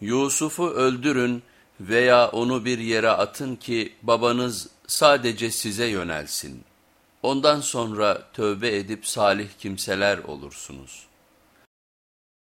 Yusuf'u öldürün veya onu bir yere atın ki babanız sadece size yönelsin. Ondan sonra tövbe edip salih kimseler olursunuz.''